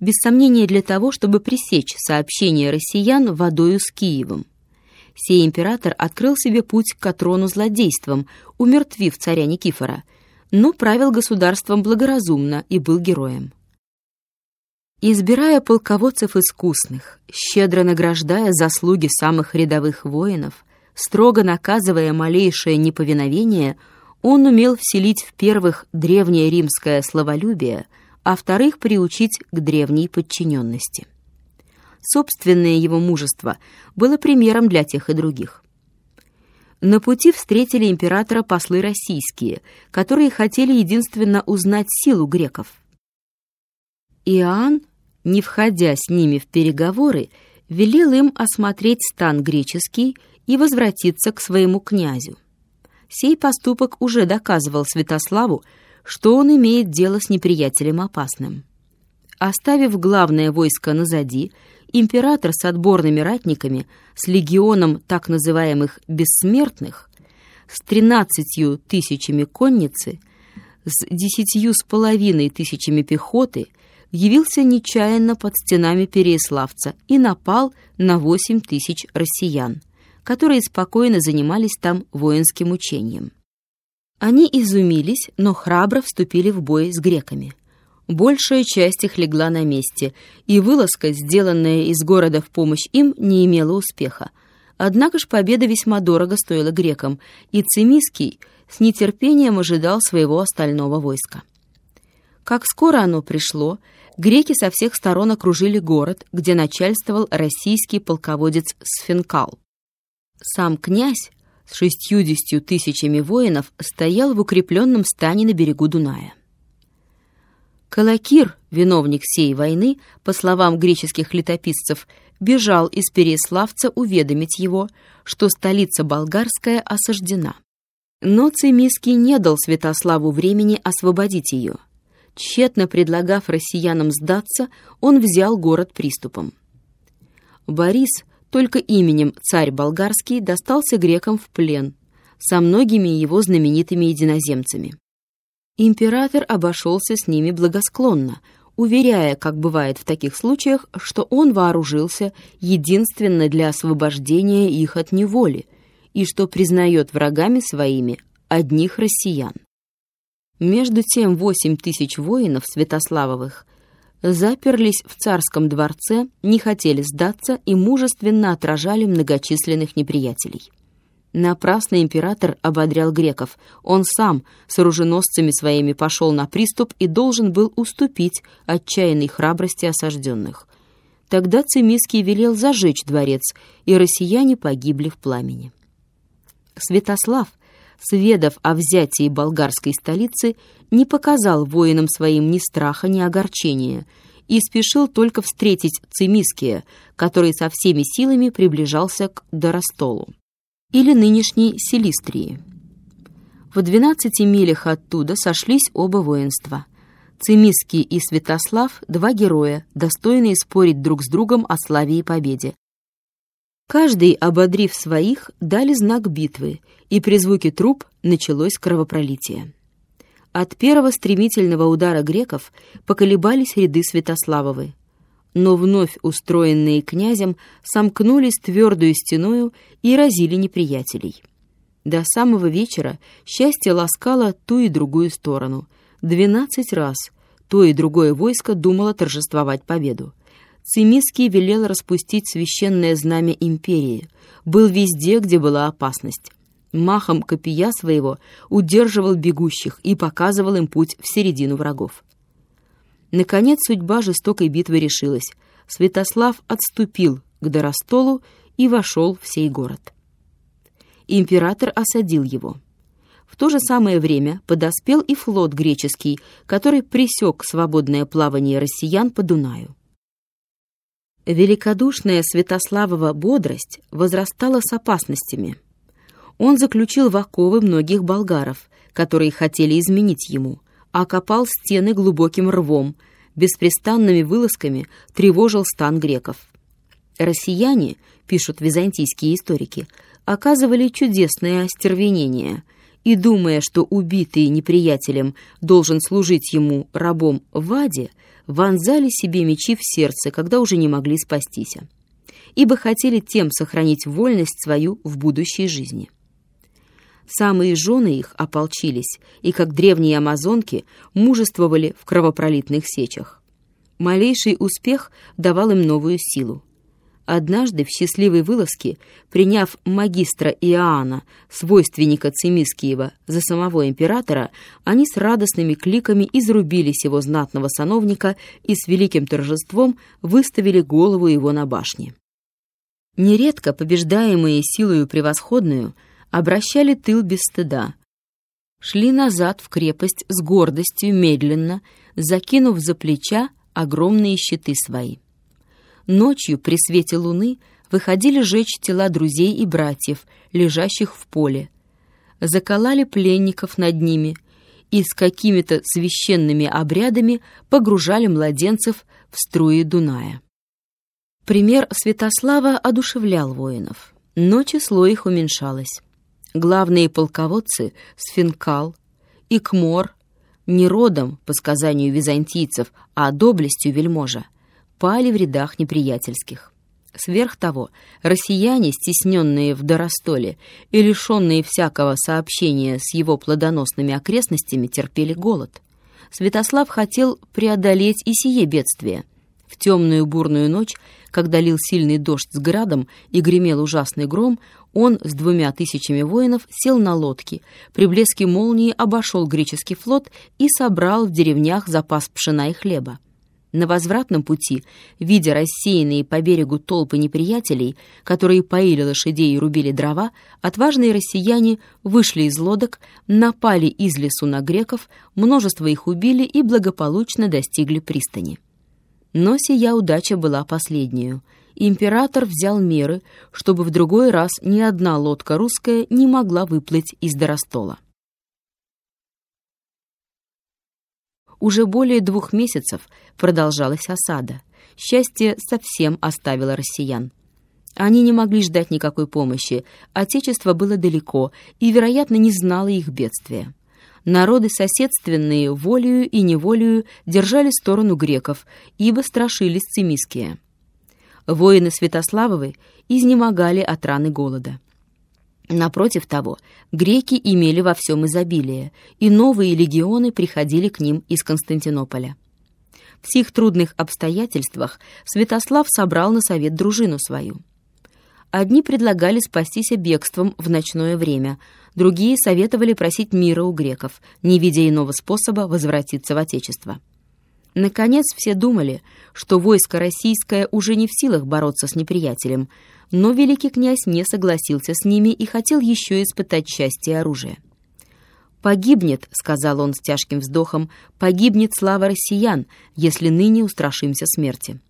[SPEAKER 1] без сомнения для того, чтобы пресечь сообщение россиян водою с Киевом. Сей император открыл себе путь к трону злодейством, умертвив царя Никифора, но правил государством благоразумно и был героем. Избирая полководцев искусных, щедро награждая заслуги самых рядовых воинов, строго наказывая малейшее неповиновение – он умел вселить в первых древнее римское словолюбие, а вторых приучить к древней подчиненности. Собственное его мужество было примером для тех и других. На пути встретили императора послы российские, которые хотели единственно узнать силу греков. Иоанн, не входя с ними в переговоры, велел им осмотреть стан греческий и возвратиться к своему князю. Сей поступок уже доказывал Святославу, что он имеет дело с неприятелем опасным. Оставив главное войско назади, император с отборными ратниками, с легионом так называемых «бессмертных», с тринадцатью тысячами конницы, с десятью с половиной тысячами пехоты, явился нечаянно под стенами Переяславца и напал на восемь тысяч россиян которые спокойно занимались там воинским учением. Они изумились, но храбро вступили в бой с греками. Большая часть их легла на месте, и вылазка, сделанная из города в помощь им, не имела успеха. Однако ж победа весьма дорого стоила грекам, и Цимиский с нетерпением ожидал своего остального войска. Как скоро оно пришло, греки со всех сторон окружили город, где начальствовал российский полководец Сфинкал. Сам князь с шестьюдесятью тысячами воинов стоял в укрепленном стане на берегу Дуная. Калакир, виновник всей войны, по словам греческих летописцев, бежал из Переславца уведомить его, что столица болгарская осаждена. Но Цимиский не дал Святославу времени освободить ее. Тщетно предлагав россиянам сдаться, он взял город приступом. Борис, только именем царь болгарский достался грекам в плен со многими его знаменитыми единоземцами. Император обошелся с ними благосклонно, уверяя, как бывает в таких случаях, что он вооружился единственно для освобождения их от неволи и что признает врагами своими одних россиян. Между тем восемь тысяч воинов Святославовых заперлись в царском дворце, не хотели сдаться и мужественно отражали многочисленных неприятелей. Напрасно император ободрял греков. Он сам с оруженосцами своими пошел на приступ и должен был уступить отчаянной храбрости осажденных. Тогда Цимиский велел зажечь дворец, и россияне погибли в пламени. Святослав, сведав о взятии болгарской столицы, не показал воинам своим ни страха, ни огорчения и спешил только встретить Цимиския, который со всеми силами приближался к Доростолу, или нынешней Селистрии. В двенадцати милях оттуда сошлись оба воинства. Цимиский и Святослав — два героя, достойные спорить друг с другом о славе и победе. Каждый, ободрив своих, дали знак битвы, и при звуке труп началось кровопролитие. От первого стремительного удара греков поколебались ряды Святославовы, но вновь устроенные князем сомкнулись твердую стеною и разили неприятелей. До самого вечера счастье ласкало ту и другую сторону. Двенадцать раз то и другое войско думало торжествовать победу. Цимиский велел распустить священное знамя империи. Был везде, где была опасность. Махом копия своего удерживал бегущих и показывал им путь в середину врагов. Наконец судьба жестокой битвы решилась. Святослав отступил к Доростолу и вошел в сей город император осадил его. В то же самое время подоспел и флот греческий, который пресек свободное плавание россиян по Дунаю. Великодушная Святославова бодрость возрастала с опасностями. Он заключил в оковы многих болгаров, которые хотели изменить ему, окопал стены глубоким рвом, беспрестанными вылазками тревожил стан греков. Россияне, пишут византийские историки, оказывали чудесное остервенение, и, думая, что убитый неприятелем должен служить ему рабом в аде, вонзали себе мечи в сердце, когда уже не могли спастись, ибо хотели тем сохранить вольность свою в будущей жизни. Самые жены их ополчились и, как древние амазонки, мужествовали в кровопролитных сечах. Малейший успех давал им новую силу. Однажды в счастливой вылазке, приняв магистра Иоанна, свойственника Цимискиева, за самого императора, они с радостными кликами изрубили сего знатного сановника и с великим торжеством выставили голову его на башне. Нередко побеждаемые силою превосходную обращали тыл без стыда, шли назад в крепость с гордостью медленно, закинув за плеча огромные щиты свои. Ночью при свете луны выходили жечь тела друзей и братьев, лежащих в поле. Заколали пленников над ними и с какими-то священными обрядами погружали младенцев в струи Дуная. Пример Святослава одушевлял воинов, но число их уменьшалось. Главные полководцы — Сфинкал, Икмор, не родом, по сказанию византийцев, а доблестью вельможа — пали в рядах неприятельских. Сверх того, россияне, стесненные в Доростоле и лишенные всякого сообщения с его плодоносными окрестностями, терпели голод. Святослав хотел преодолеть и сие бедствие. В темную бурную ночь, когда лил сильный дождь с градом и гремел ужасный гром, он с двумя тысячами воинов сел на лодки, при блеске молнии обошел греческий флот и собрал в деревнях запас пшена и хлеба. На возвратном пути, видя рассеянные по берегу толпы неприятелей, которые поили лошадей и рубили дрова, отважные россияне вышли из лодок, напали из лесу на греков, множество их убили и благополучно достигли пристани. Но сия удача была последнюю. Император взял меры, чтобы в другой раз ни одна лодка русская не могла выплыть из Доростола. Уже более двух месяцев продолжалась осада. Счастье совсем оставило россиян. Они не могли ждать никакой помощи, отечество было далеко и, вероятно, не знало их бедствия. Народы соседственные волею и неволею держали сторону греков, ибо страшились цимиские. Воины Святославовы изнемогали от раны голода. Напротив того, греки имели во всем изобилие, и новые легионы приходили к ним из Константинополя. В сих трудных обстоятельствах Святослав собрал на совет дружину свою. Одни предлагали спастись бегством в ночное время, другие советовали просить мира у греков, не видя иного способа возвратиться в Отечество. Наконец все думали, что войско российское уже не в силах бороться с неприятелем, но великий князь не согласился с ними и хотел еще испытать счастье оружия. «Погибнет», — сказал он с тяжким вздохом, — «погибнет слава россиян, если ныне устрашимся смерти.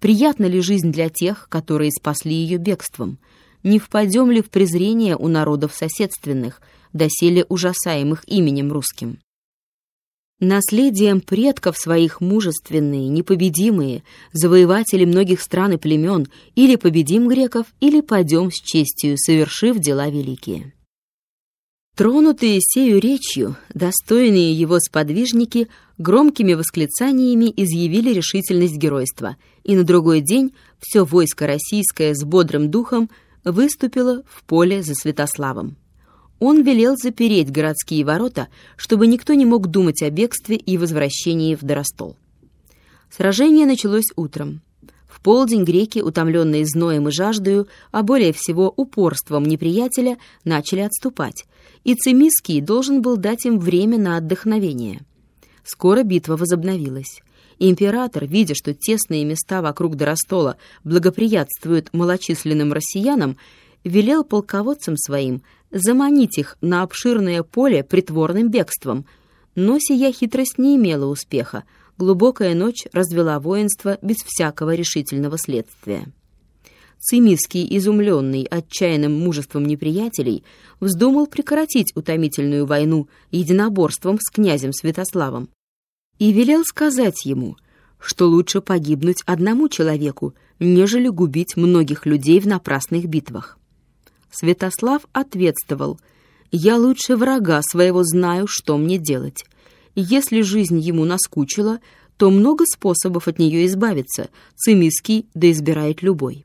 [SPEAKER 1] Приятна ли жизнь для тех, которые спасли ее бегством? Не впадем ли в презрение у народов соседственных, доселе ужасаемых именем русским?» Наследием предков своих мужественные, непобедимые, завоеватели многих стран и племен, или победим греков, или пойдем с честью, совершив дела великие. Тронутые сею речью, достойные его сподвижники громкими восклицаниями изъявили решительность геройства, и на другой день все войско российское с бодрым духом выступило в поле за Святославом. Он велел запереть городские ворота, чтобы никто не мог думать о бегстве и возвращении в Доростол. Сражение началось утром. В полдень греки, утомленные зноем и жаждою, а более всего упорством неприятеля, начали отступать, и Цимиский должен был дать им время на отдохновение. Скоро битва возобновилась. Император, видя, что тесные места вокруг Доростола благоприятствуют малочисленным россиянам, велел полководцам своим заманить их на обширное поле притворным бегством, но сия хитрость не имела успеха, глубокая ночь развела воинство без всякого решительного следствия. Цимиский, изумленный отчаянным мужеством неприятелей, вздумал прекратить утомительную войну единоборством с князем Святославом и велел сказать ему, что лучше погибнуть одному человеку, нежели губить многих людей в напрасных битвах. Святослав ответствовал, «Я лучше врага своего знаю, что мне делать. Если жизнь ему наскучила, то много способов от нее избавиться, Цимиский да избирает любой».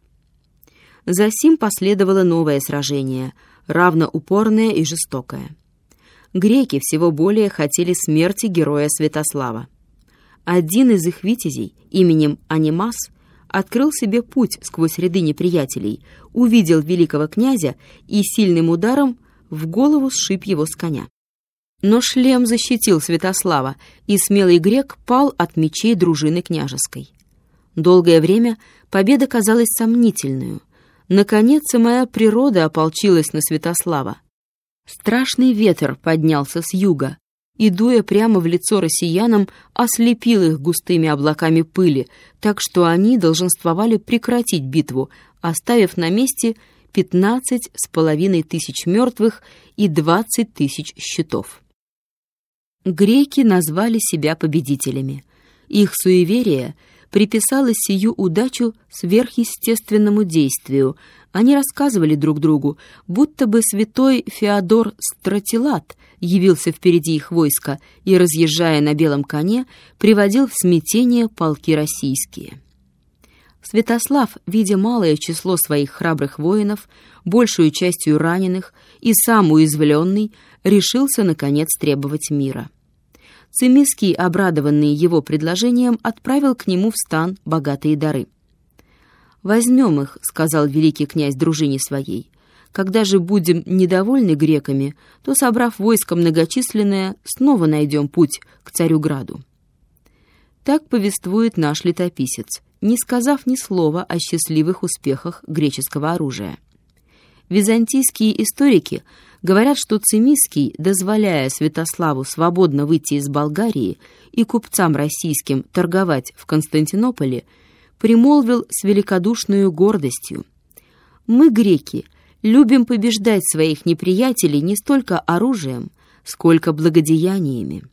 [SPEAKER 1] Засим последовало новое сражение, равно упорное и жестокое. Греки всего более хотели смерти героя Святослава. Один из их витязей именем Анимас открыл себе путь сквозь ряды неприятелей, увидел великого князя и сильным ударом в голову сшиб его с коня. Но шлем защитил Святослава, и смелый грек пал от мечей дружины княжеской. Долгое время победа казалась сомнительную. Наконец, моя природа ополчилась на Святослава. Страшный ветер поднялся с юга, и, дуя прямо в лицо россиянам, ослепил их густыми облаками пыли, так что они долженствовали прекратить битву, оставив на месте пятнадцать с половиной тысяч мертвых и двадцать тысяч щитов. Греки назвали себя победителями. Их суеверие приписало сию удачу сверхъестественному действию. Они рассказывали друг другу, будто бы святой Феодор Стратилат явился впереди их войска и, разъезжая на белом коне, приводил в смятение полки российские. Святослав, видя малое число своих храбрых воинов, большую частью раненых и сам уязвленный, решился, наконец, требовать мира. Цимиский, обрадованный его предложением, отправил к нему в стан богатые дары. «Возьмем их», — сказал великий князь дружине своей. «Когда же будем недовольны греками, то, собрав войско многочисленное, снова найдем путь к царю-граду». Так повествует наш летописец, не сказав ни слова о счастливых успехах греческого оружия. Византийские историки говорят, что Цимиский, дозволяя Святославу свободно выйти из Болгарии и купцам российским торговать в Константинополе, примолвил с великодушной гордостью. «Мы, греки, любим побеждать своих неприятелей не столько оружием, сколько благодеяниями».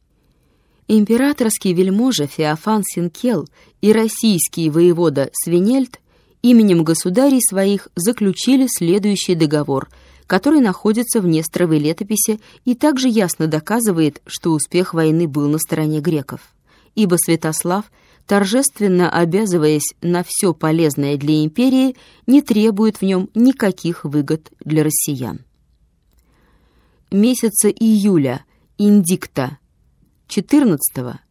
[SPEAKER 1] Императорский вельможа Феофан Синкел и российский воевода Свинельд именем государей своих заключили следующий договор, который находится в Несторовой летописи и также ясно доказывает, что успех войны был на стороне греков. Ибо Святослав, торжественно обязываясь на все полезное для империи, не требует в нем никаких выгод для россиян. Месяца июля, индикта, 14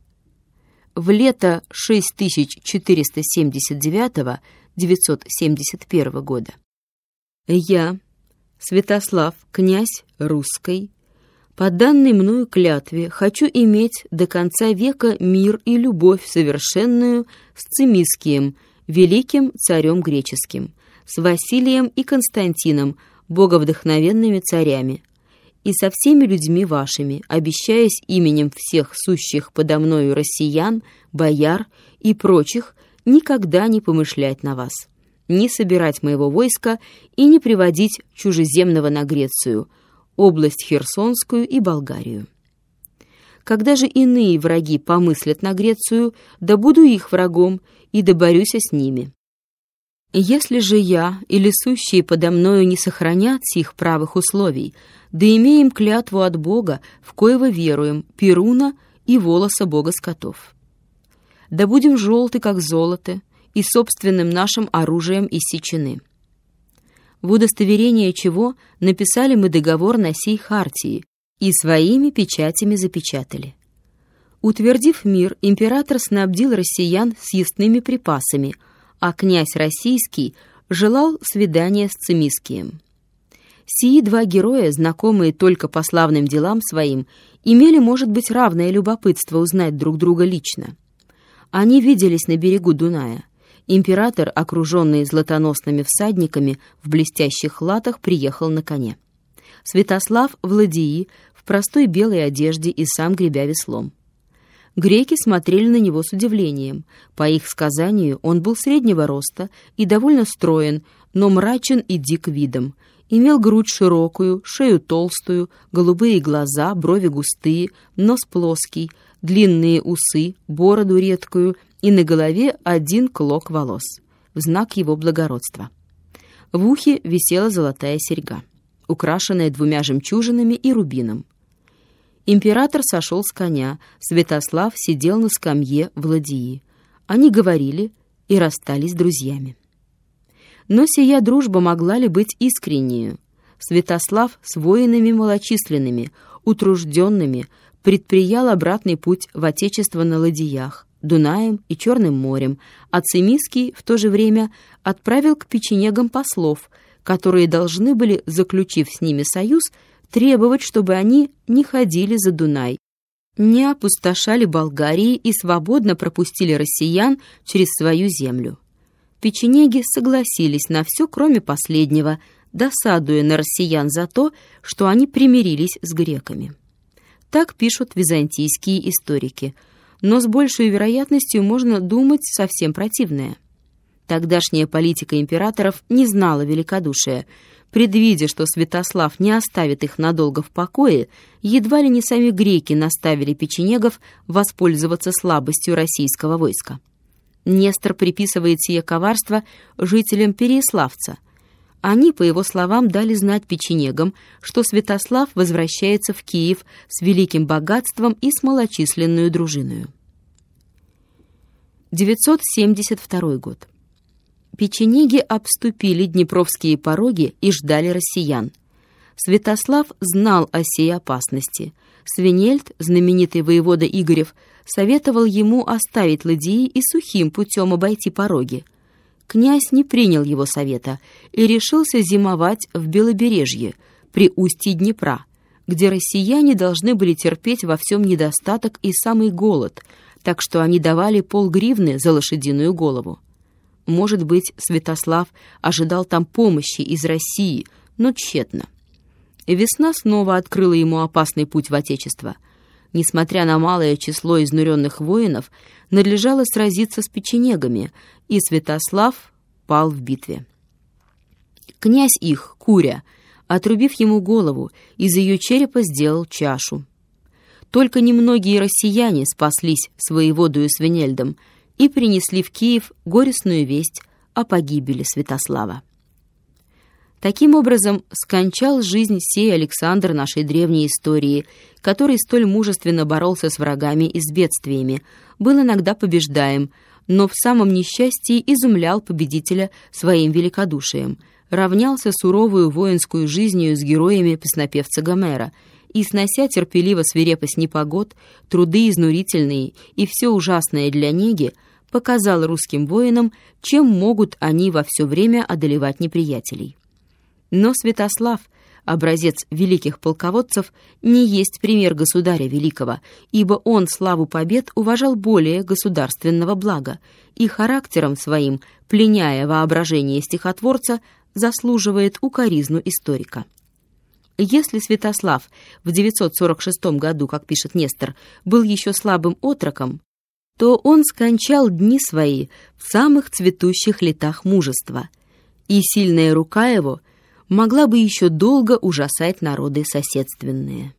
[SPEAKER 1] в лето 6479-971 года. Я, Святослав, князь русской, по данной мною клятве хочу иметь до конца века мир и любовь совершенную с Цимискием, великим царем греческим, с Василием и Константином, боговдохновенными царями, и со всеми людьми вашими, обещаясь именем всех сущих подо мною россиян, бояр и прочих никогда не помышлять на вас, не собирать моего войска и не приводить чужеземного на Грецию, область Херсонскую и Болгарию. Когда же иные враги помыслят на Грецию, да буду их врагом и доборюсь с ними. Если же я или сущие подо мною не сохранят сих правых условий, да имеем клятву от Бога, в коего веруем, Перуна и волоса Бога скотов. Да будем желты, как золото, и собственным нашим оружием иссечены. В удостоверение чего написали мы договор на сей хартии и своими печатями запечатали. Утвердив мир, император снабдил россиян съестными припасами, а князь российский желал свидания с Цимискием. Сии два героя, знакомые только по славным делам своим, имели, может быть, равное любопытство узнать друг друга лично. Они виделись на берегу Дуная. Император, окруженный златоносными всадниками, в блестящих латах приехал на коне. Святослав в ладьи, в простой белой одежде и сам гребя веслом. Греки смотрели на него с удивлением. По их сказанию, он был среднего роста и довольно строен, но мрачен и дик видом, Имел грудь широкую, шею толстую, голубые глаза, брови густые, нос плоский, длинные усы, бороду редкую и на голове один клок волос, в знак его благородства. В ухе висела золотая серьга, украшенная двумя жемчужинами и рубином. Император сошел с коня, Святослав сидел на скамье в ладьи. Они говорили и расстались друзьями. Но сия дружба могла ли быть искреннею? Святослав с воинами малочисленными, утружденными, предприял обратный путь в Отечество на ладьях, Дунаем и Черным морем, а Цимиский в то же время отправил к печенегам послов, которые должны были, заключив с ними союз, требовать, чтобы они не ходили за Дунай, не опустошали Болгарии и свободно пропустили россиян через свою землю печенеги согласились на все, кроме последнего, досадуя на россиян за то, что они примирились с греками. Так пишут византийские историки, но с большей вероятностью можно думать совсем противное. Тогдашняя политика императоров не знала великодушия. Предвидя, что Святослав не оставит их надолго в покое, едва ли не сами греки наставили печенегов воспользоваться слабостью российского войска. Нестор приписывает сие коварство жителям Переяславца. Они, по его словам, дали знать печенегам, что Святослав возвращается в Киев с великим богатством и с малочисленную дружиною. 972 год. Печенеги обступили днепровские пороги и ждали россиян. Святослав знал о сей опасности. Свинельд, знаменитый воевода Игорев, советовал ему оставить ладьи и сухим путем обойти пороги. Князь не принял его совета и решился зимовать в Белобережье, при устье Днепра, где россияне должны были терпеть во всем недостаток и самый голод, так что они давали полгривны за лошадиную голову. Может быть, Святослав ожидал там помощи из России, но тщетно. Весна снова открыла ему опасный путь в Отечество — несмотря на малое число изнуренных воинов, надлежало сразиться с печенегами, и Святослав пал в битве. Князь их, Куря, отрубив ему голову, из ее черепа сделал чашу. Только немногие россияне спаслись своеводою Свинельдом и принесли в Киев горестную весть о погибели Святослава. Таким образом, скончал жизнь сей Александр нашей древней истории, который столь мужественно боролся с врагами и с бедствиями, был иногда побеждаем, но в самом несчастье изумлял победителя своим великодушием, равнялся суровую воинскую жизнью с героями песнопевца Гомера. И, снося терпеливо свирепость непогод, труды изнурительные и все ужасное для неги, показал русским воинам, чем могут они во все время одолевать неприятелей. Но Святослав, образец великих полководцев, не есть пример государя великого, ибо он славу побед уважал более государственного блага и характером своим, пленяя воображение стихотворца, заслуживает укоризну историка. Если Святослав в 946 году, как пишет Нестор, был еще слабым отроком, то он скончал дни свои в самых цветущих летах мужества, и сильная рука его могла бы еще долго ужасать народы соседственные.